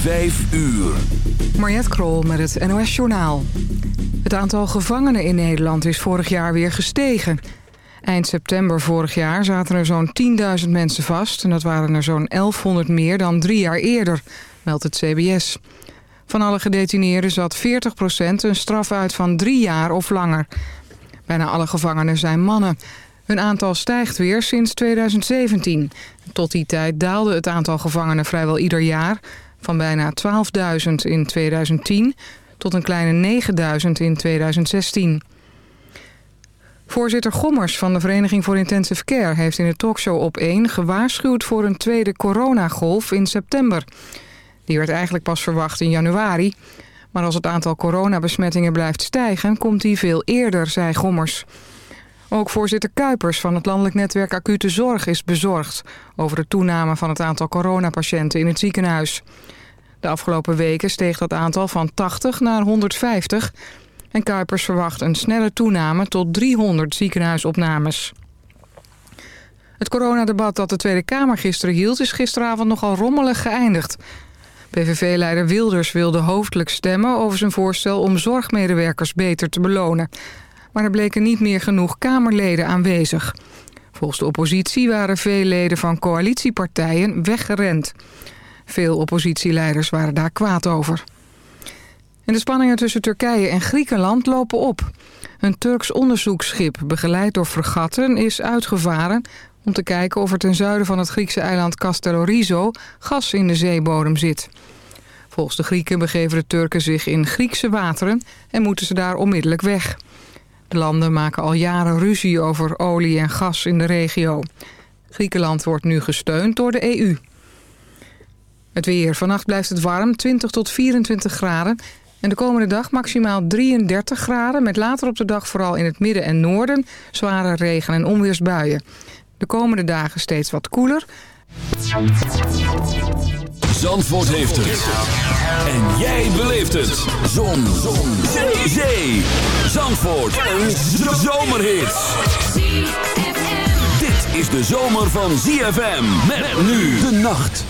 Vijf uur. Mariette Krol met het NOS Journaal. Het aantal gevangenen in Nederland is vorig jaar weer gestegen. Eind september vorig jaar zaten er zo'n 10.000 mensen vast... en dat waren er zo'n 1100 meer dan drie jaar eerder, meldt het CBS. Van alle gedetineerden zat 40% een straf uit van drie jaar of langer. Bijna alle gevangenen zijn mannen. Hun aantal stijgt weer sinds 2017. Tot die tijd daalde het aantal gevangenen vrijwel ieder jaar... van bijna 12.000 in 2010 tot een kleine 9.000 in 2016. Voorzitter Gommers van de Vereniging voor Intensive Care... heeft in de talkshow op 1 gewaarschuwd voor een tweede coronagolf in september. Die werd eigenlijk pas verwacht in januari... maar als het aantal coronabesmettingen blijft stijgen... komt die veel eerder, zei Gommers... Ook voorzitter Kuipers van het Landelijk Netwerk Acute Zorg is bezorgd... over de toename van het aantal coronapatiënten in het ziekenhuis. De afgelopen weken steeg dat aantal van 80 naar 150... en Kuipers verwacht een snelle toename tot 300 ziekenhuisopnames. Het coronadebat dat de Tweede Kamer gisteren hield... is gisteravond nogal rommelig geëindigd. PVV-leider Wilders wilde hoofdelijk stemmen over zijn voorstel... om zorgmedewerkers beter te belonen maar er bleken niet meer genoeg Kamerleden aanwezig. Volgens de oppositie waren veel leden van coalitiepartijen weggerend. Veel oppositieleiders waren daar kwaad over. En de spanningen tussen Turkije en Griekenland lopen op. Een Turks onderzoeksschip, begeleid door fregatten, is uitgevaren... om te kijken of er ten zuiden van het Griekse eiland Castellorizo gas in de zeebodem zit. Volgens de Grieken begeven de Turken zich in Griekse wateren... en moeten ze daar onmiddellijk weg. De landen maken al jaren ruzie over olie en gas in de regio. Griekenland wordt nu gesteund door de EU. Het weer. Vannacht blijft het warm, 20 tot 24 graden. En de komende dag maximaal 33 graden... met later op de dag vooral in het midden en noorden... zware regen- en onweersbuien. De komende dagen steeds wat koeler. Zandvoort heeft het. En jij beleeft het. Zon. Zon. Zee. Zandvoort. Een zomerhit. Dit is de zomer van ZFM. Met nu de nacht.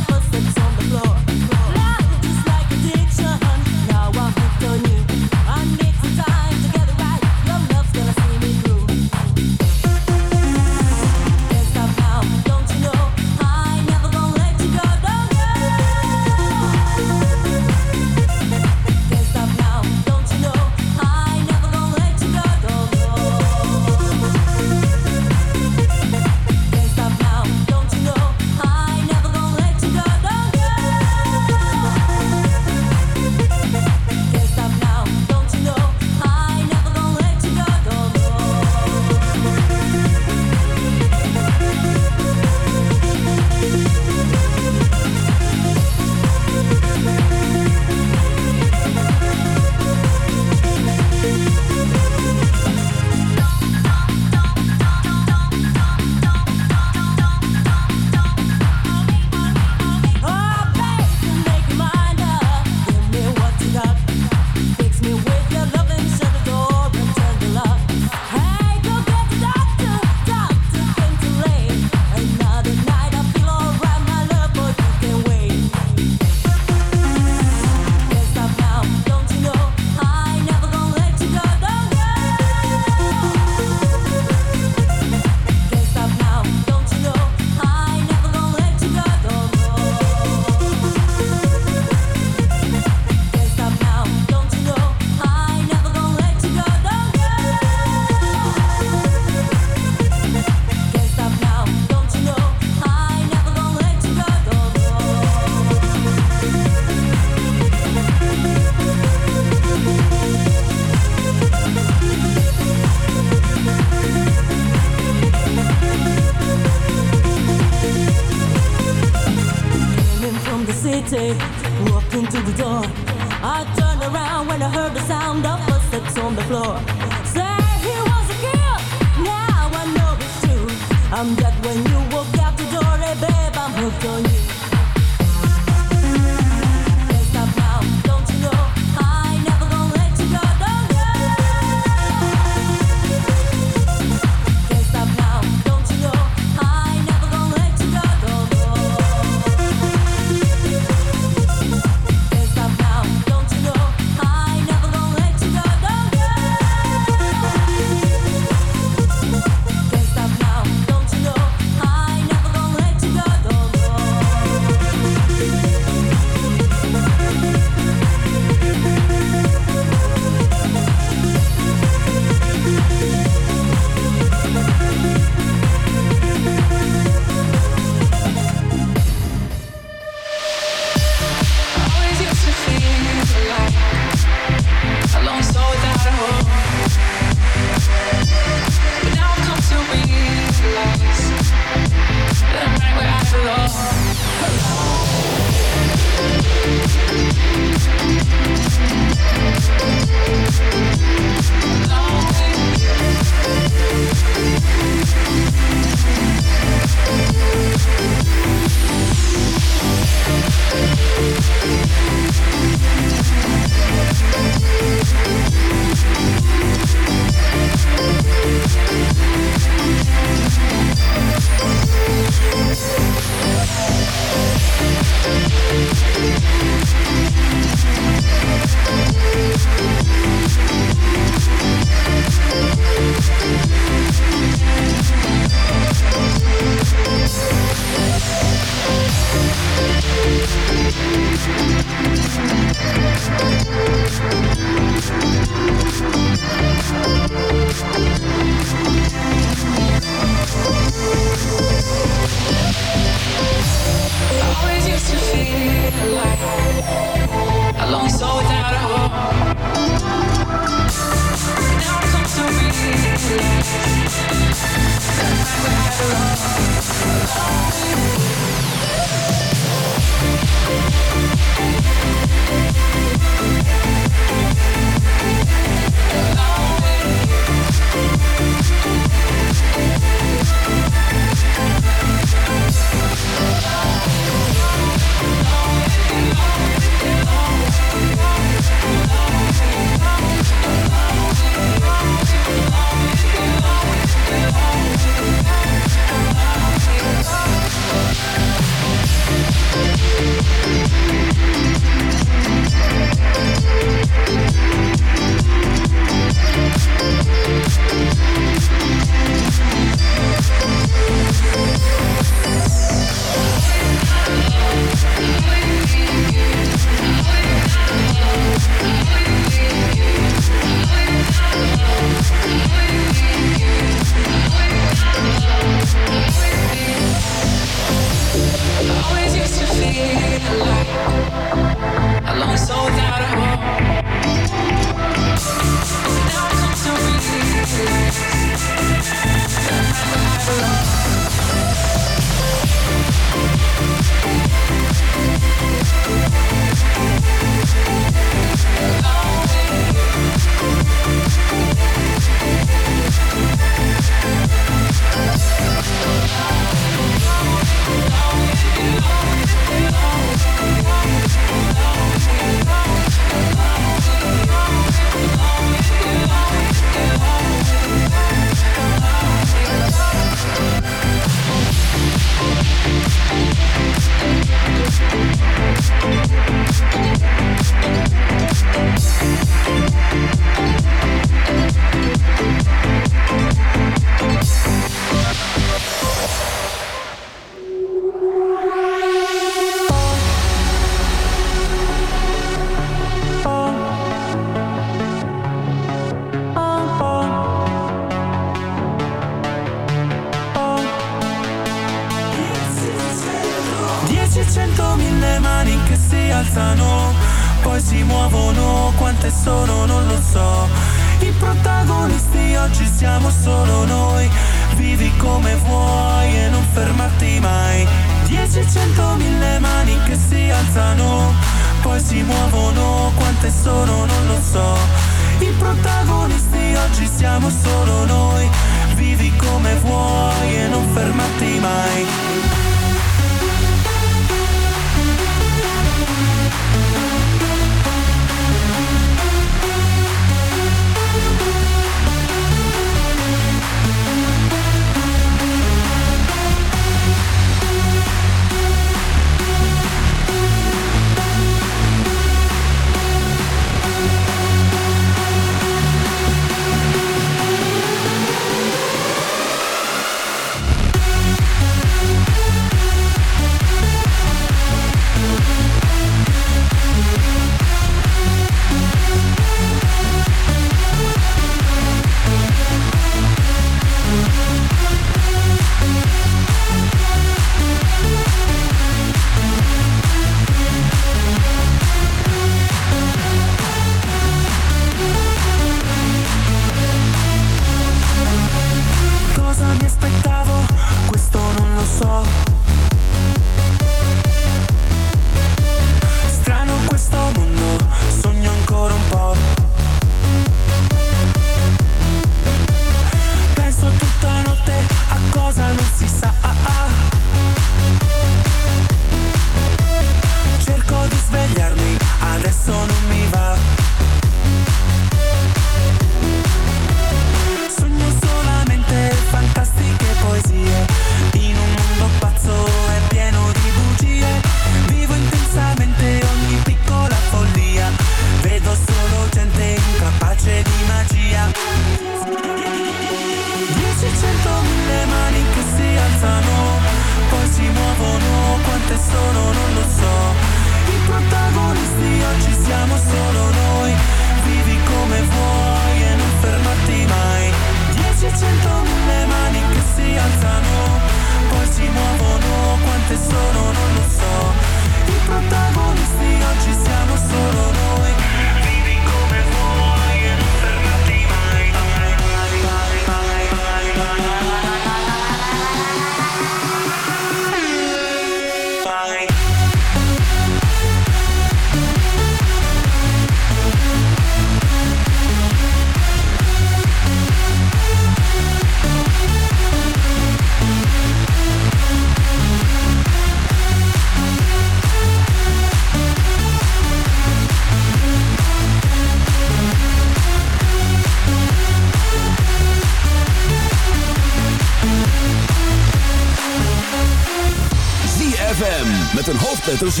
Met een hoofdletter Z.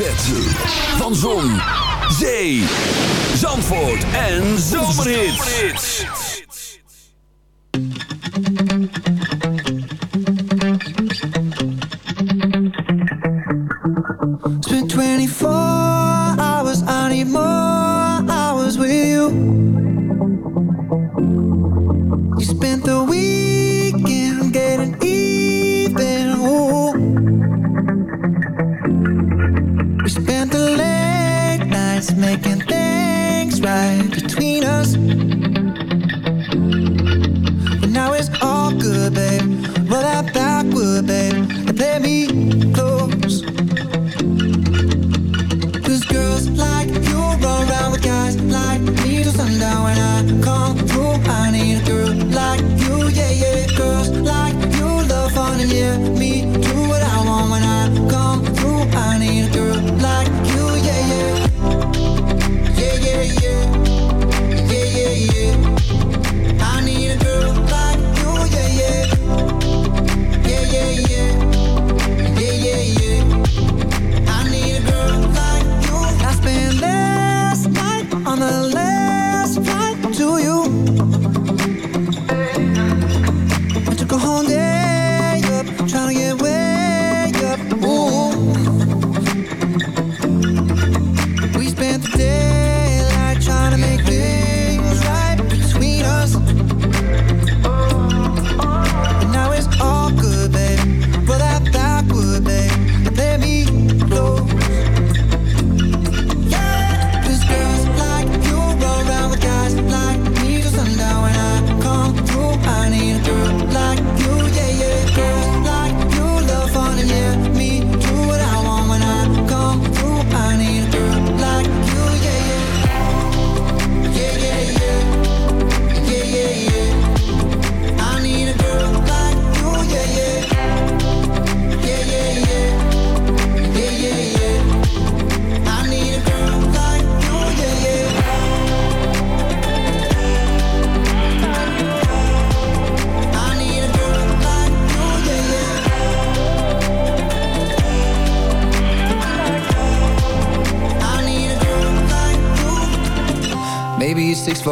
Van Zon, Zee, Zandvoort en Zomerhits. 24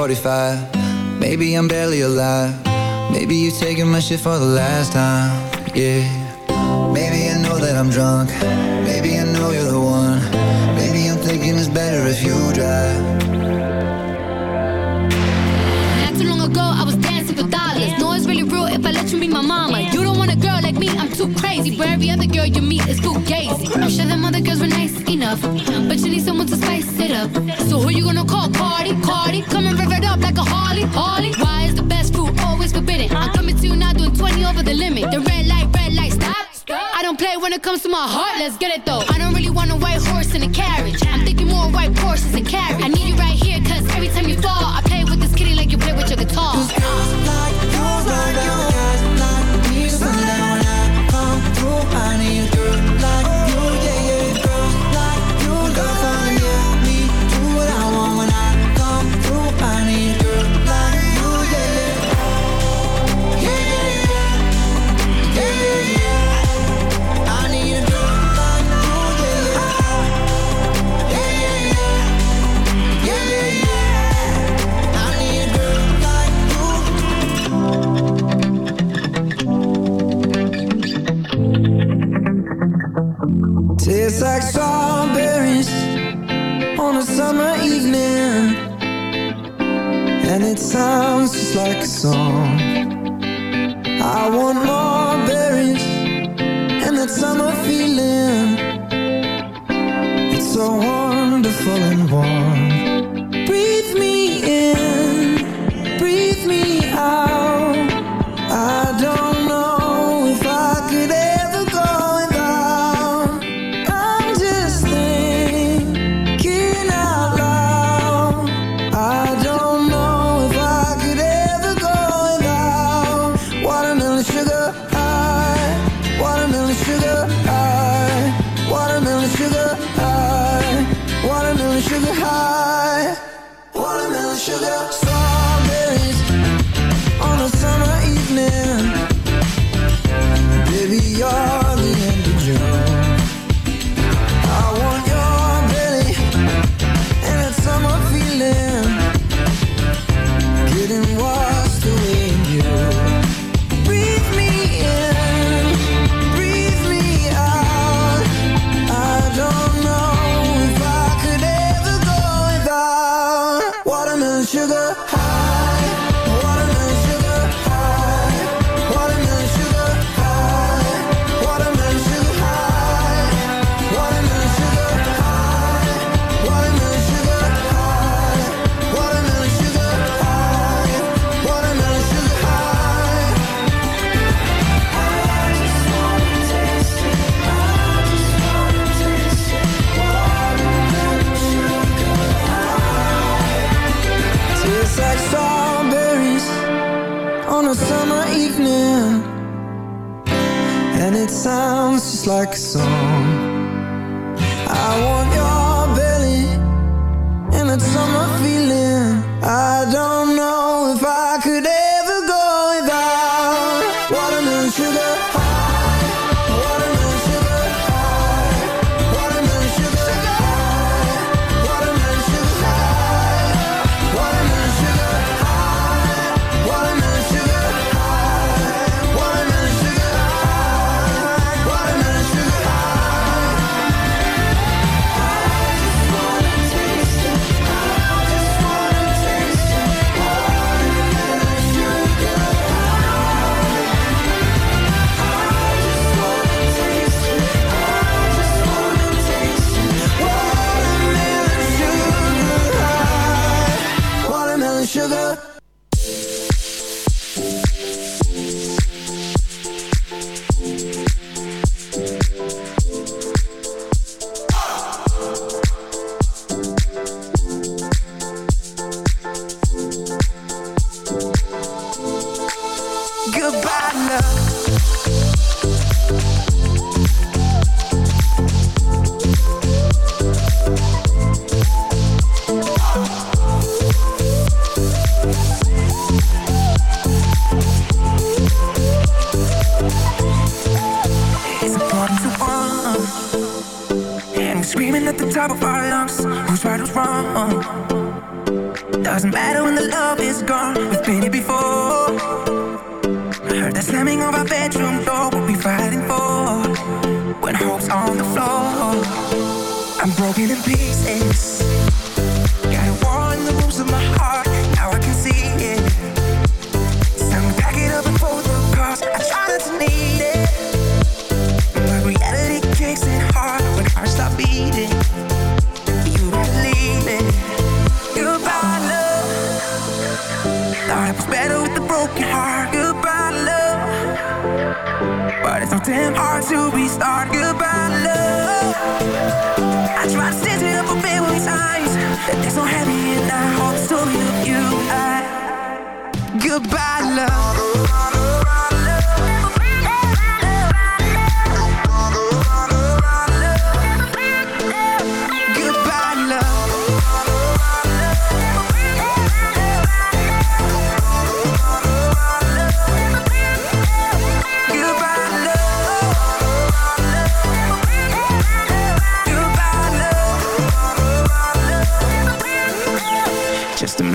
45 Maybe I'm barely alive. Maybe you're taking my shit for the last time, yeah. though. I don't really want a white horse in a carriage. I'm thinking more white horses and carriage. the top of our lungs. Who's right, who's wrong? Doesn't matter when the love is gone. We've been here before. Heard the slamming of our bedroom door. What we fighting for? When hope's on the floor. I'm broken in pieces. Got a war in the rooms of my heart. Damn hard to restart. Goodbye, love. I tried to stitch it up a billion times. There's no happy in that whole story of you. I, goodbye, love.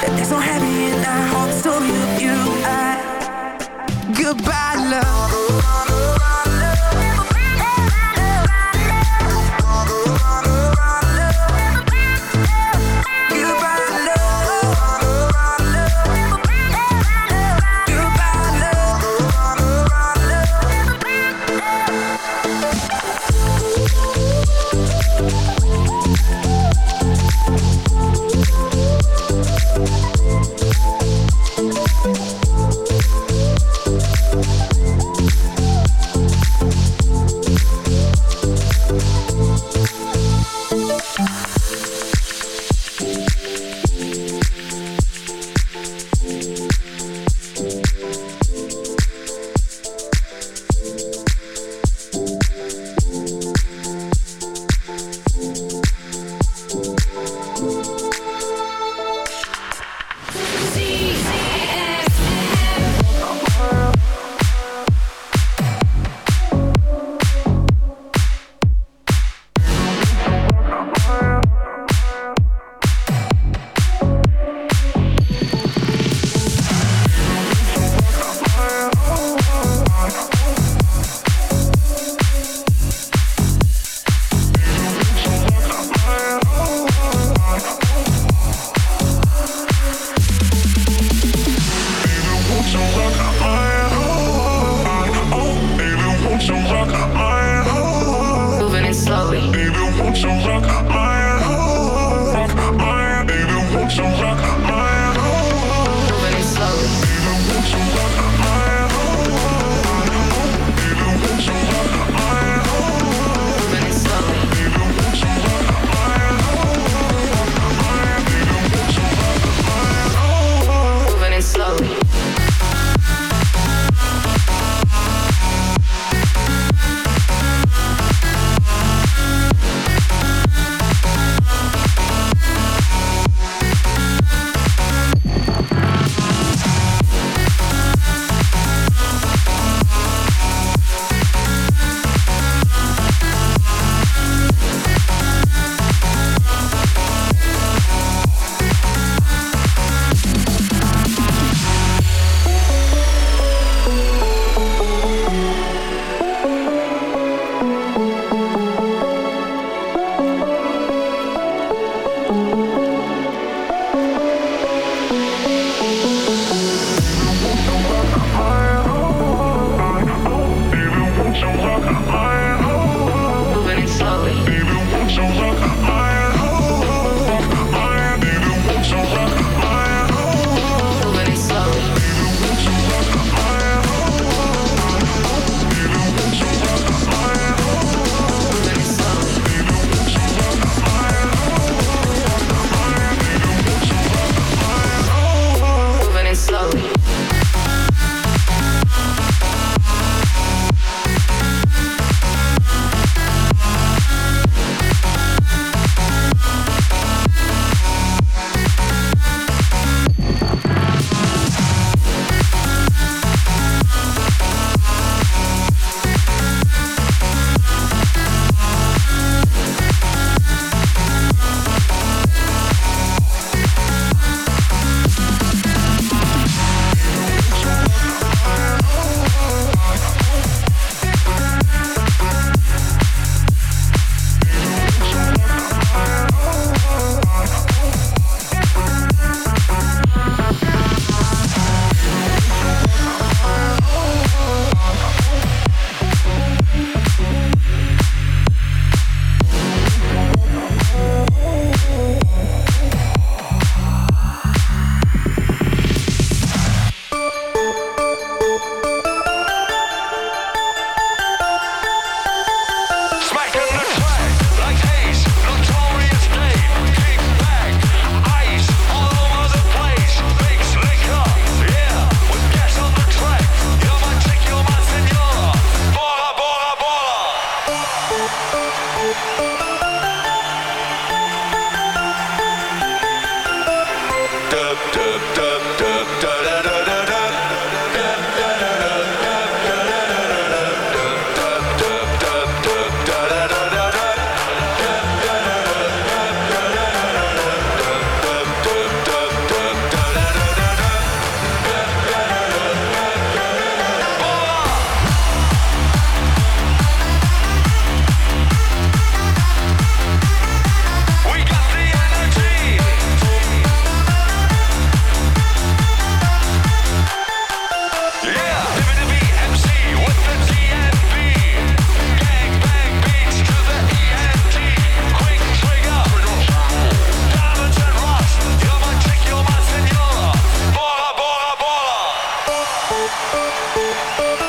There's no happy in that whole story of you. I, goodbye, love. MUZIEK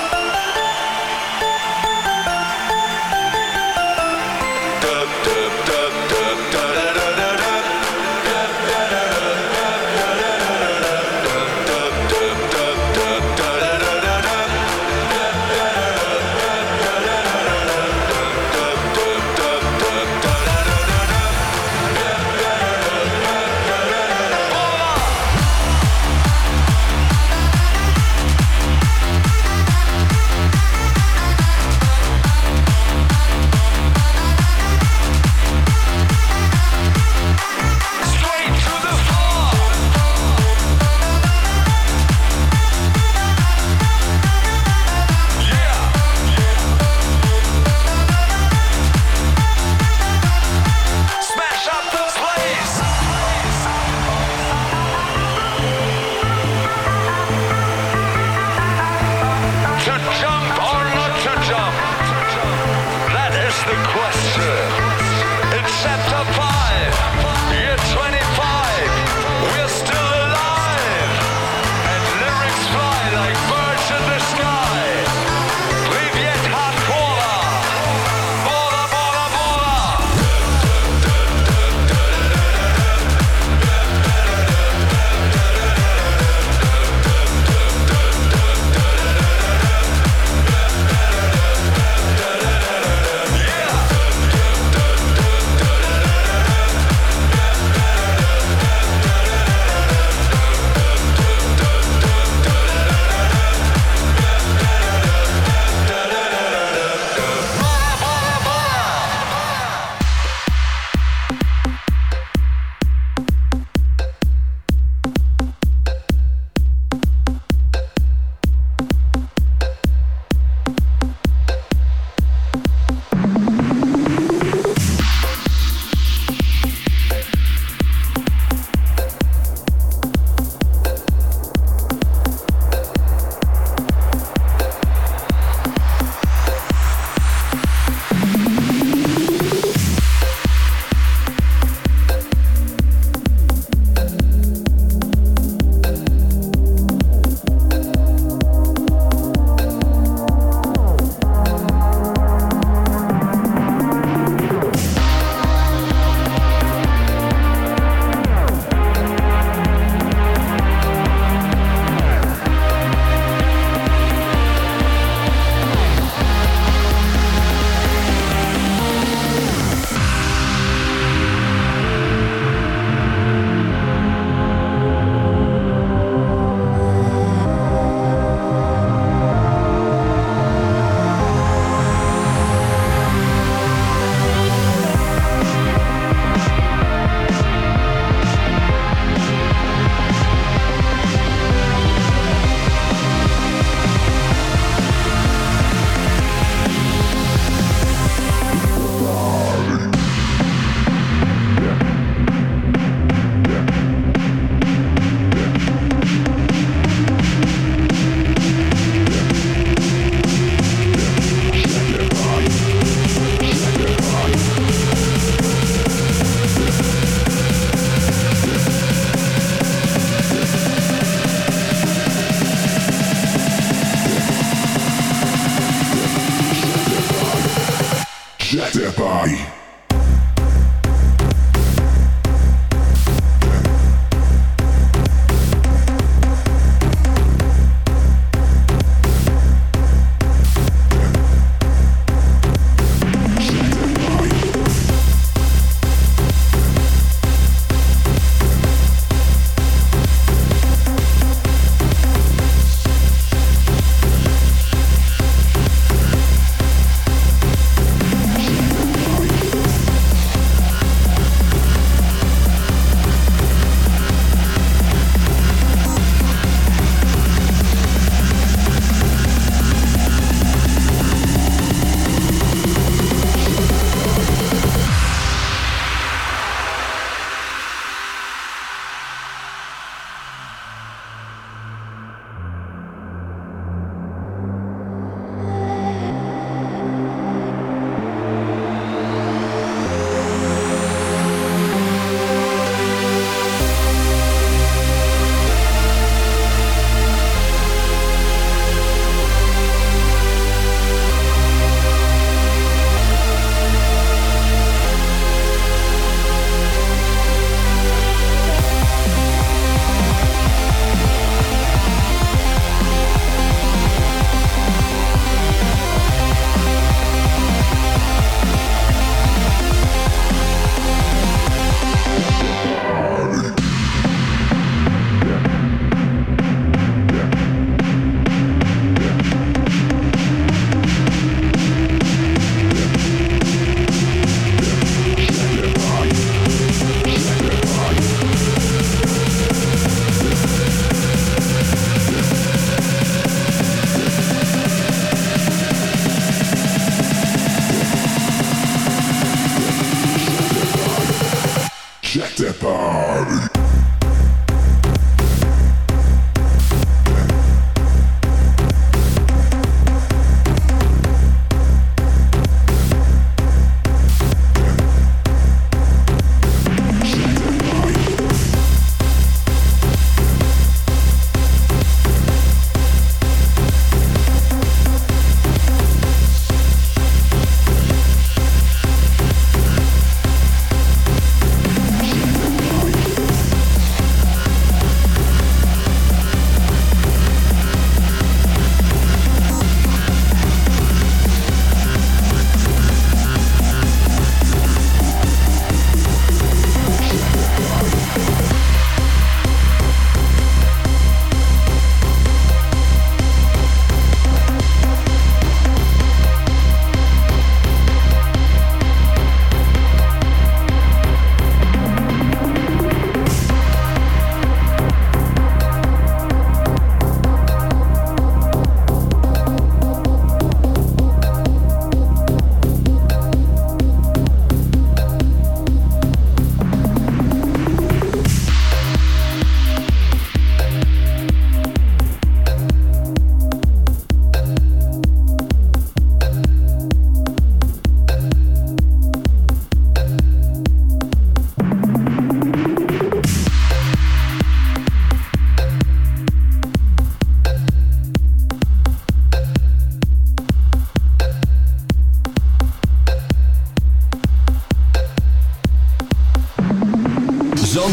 Death é Eye.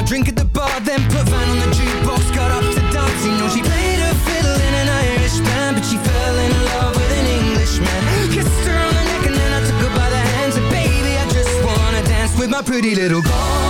more drink at the bar Then put Van on the jukebox Got up to dance, you know she played her fiddle in an Irish band But she fell in love with an Englishman. Kissed her on the neck and then I took her by the hands And baby, I just wanna dance with my pretty little Galway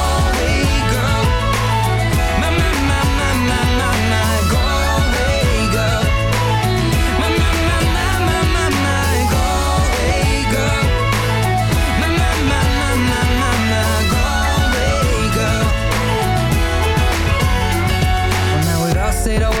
said our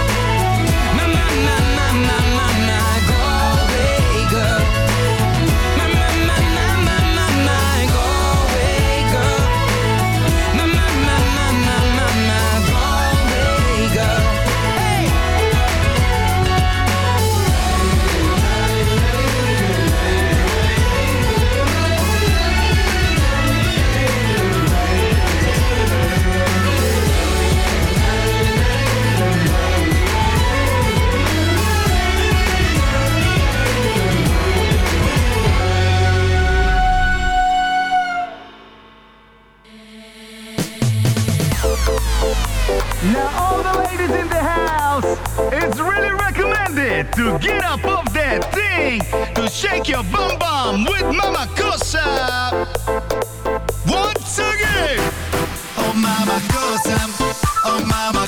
My, my, recommended to get up off that thing to shake your bum bum with Mama Cosa. Once again. Oh mama cosa, oh mama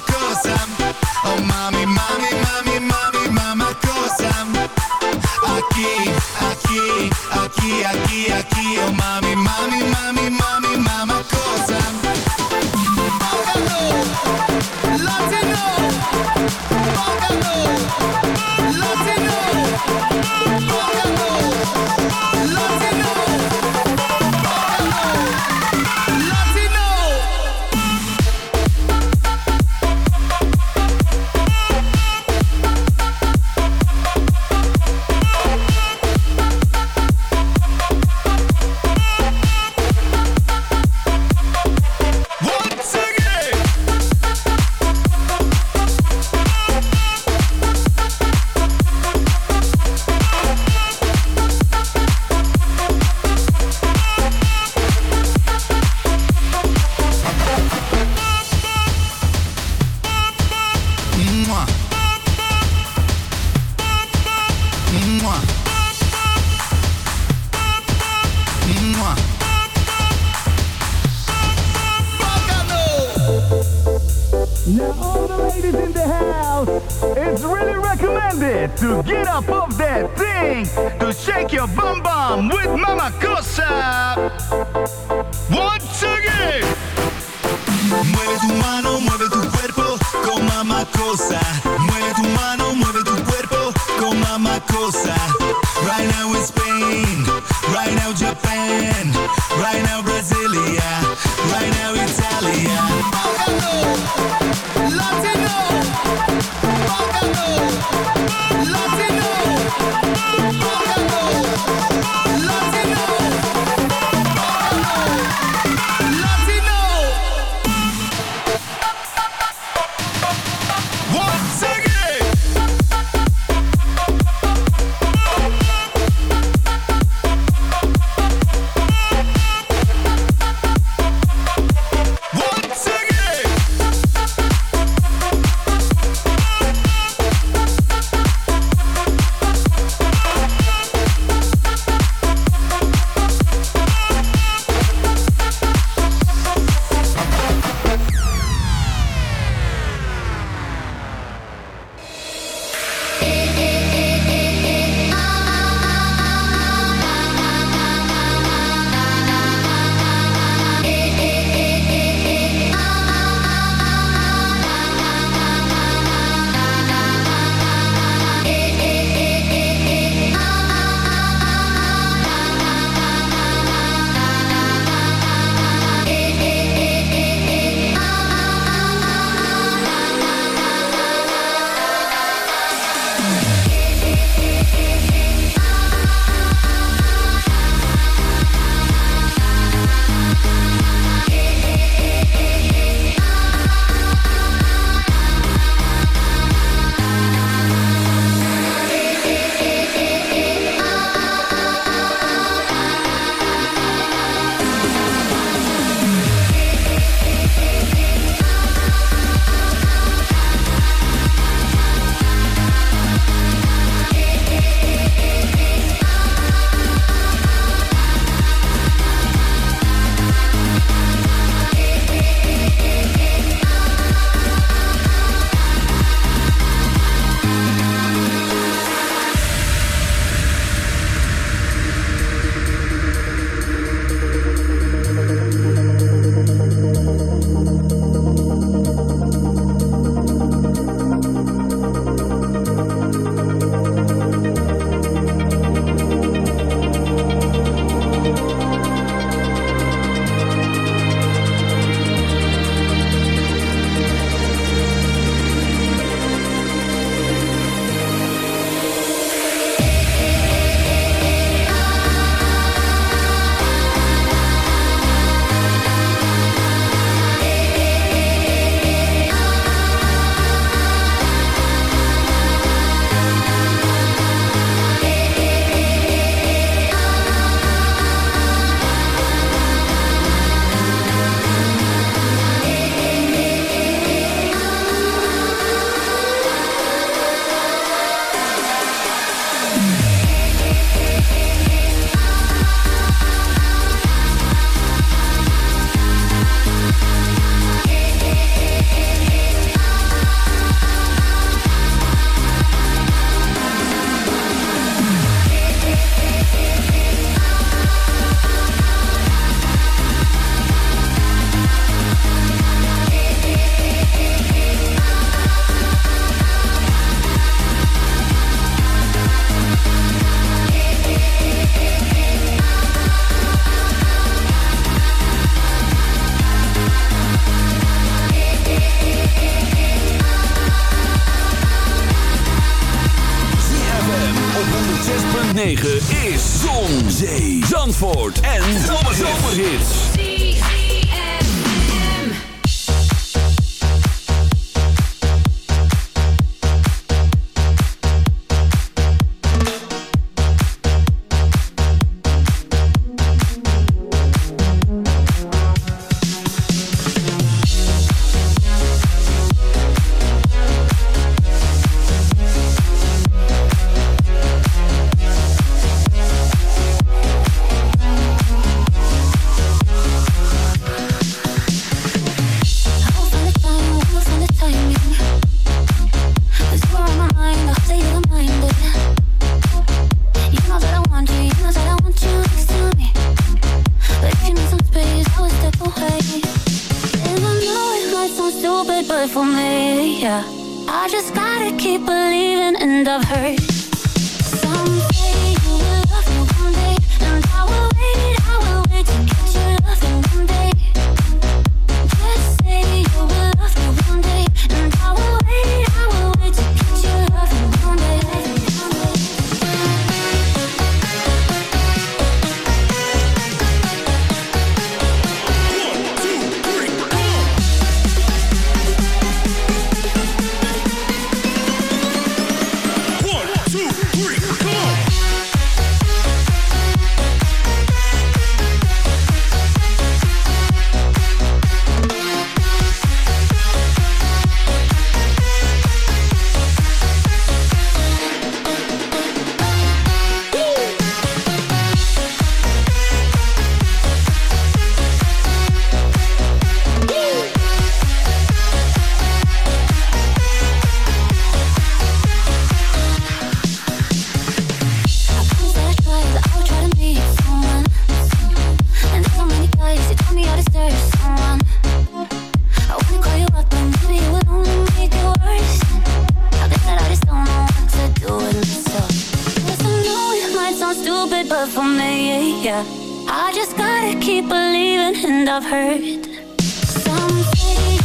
and I've heard you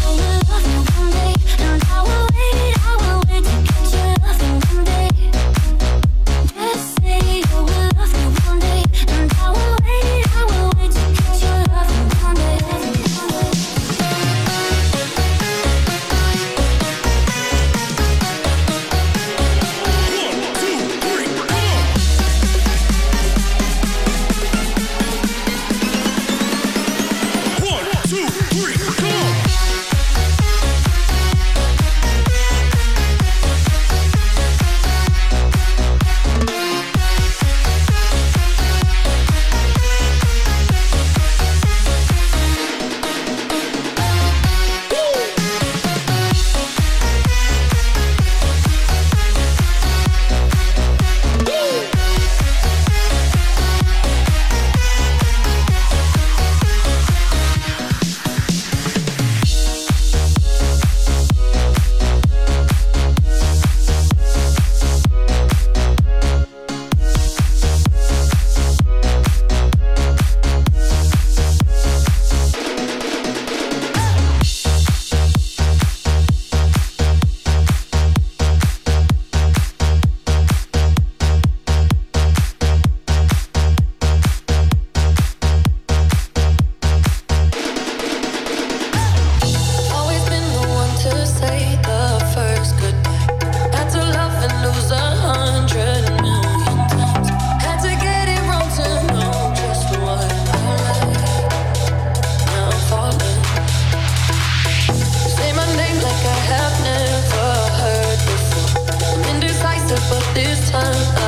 will love me one day, and I will. this time.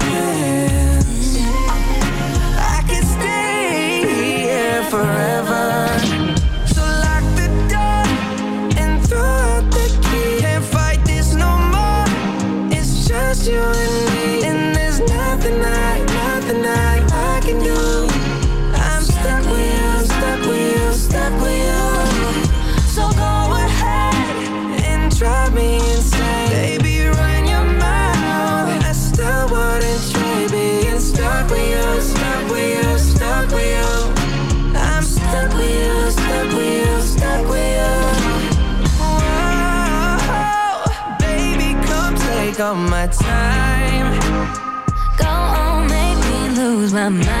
my mind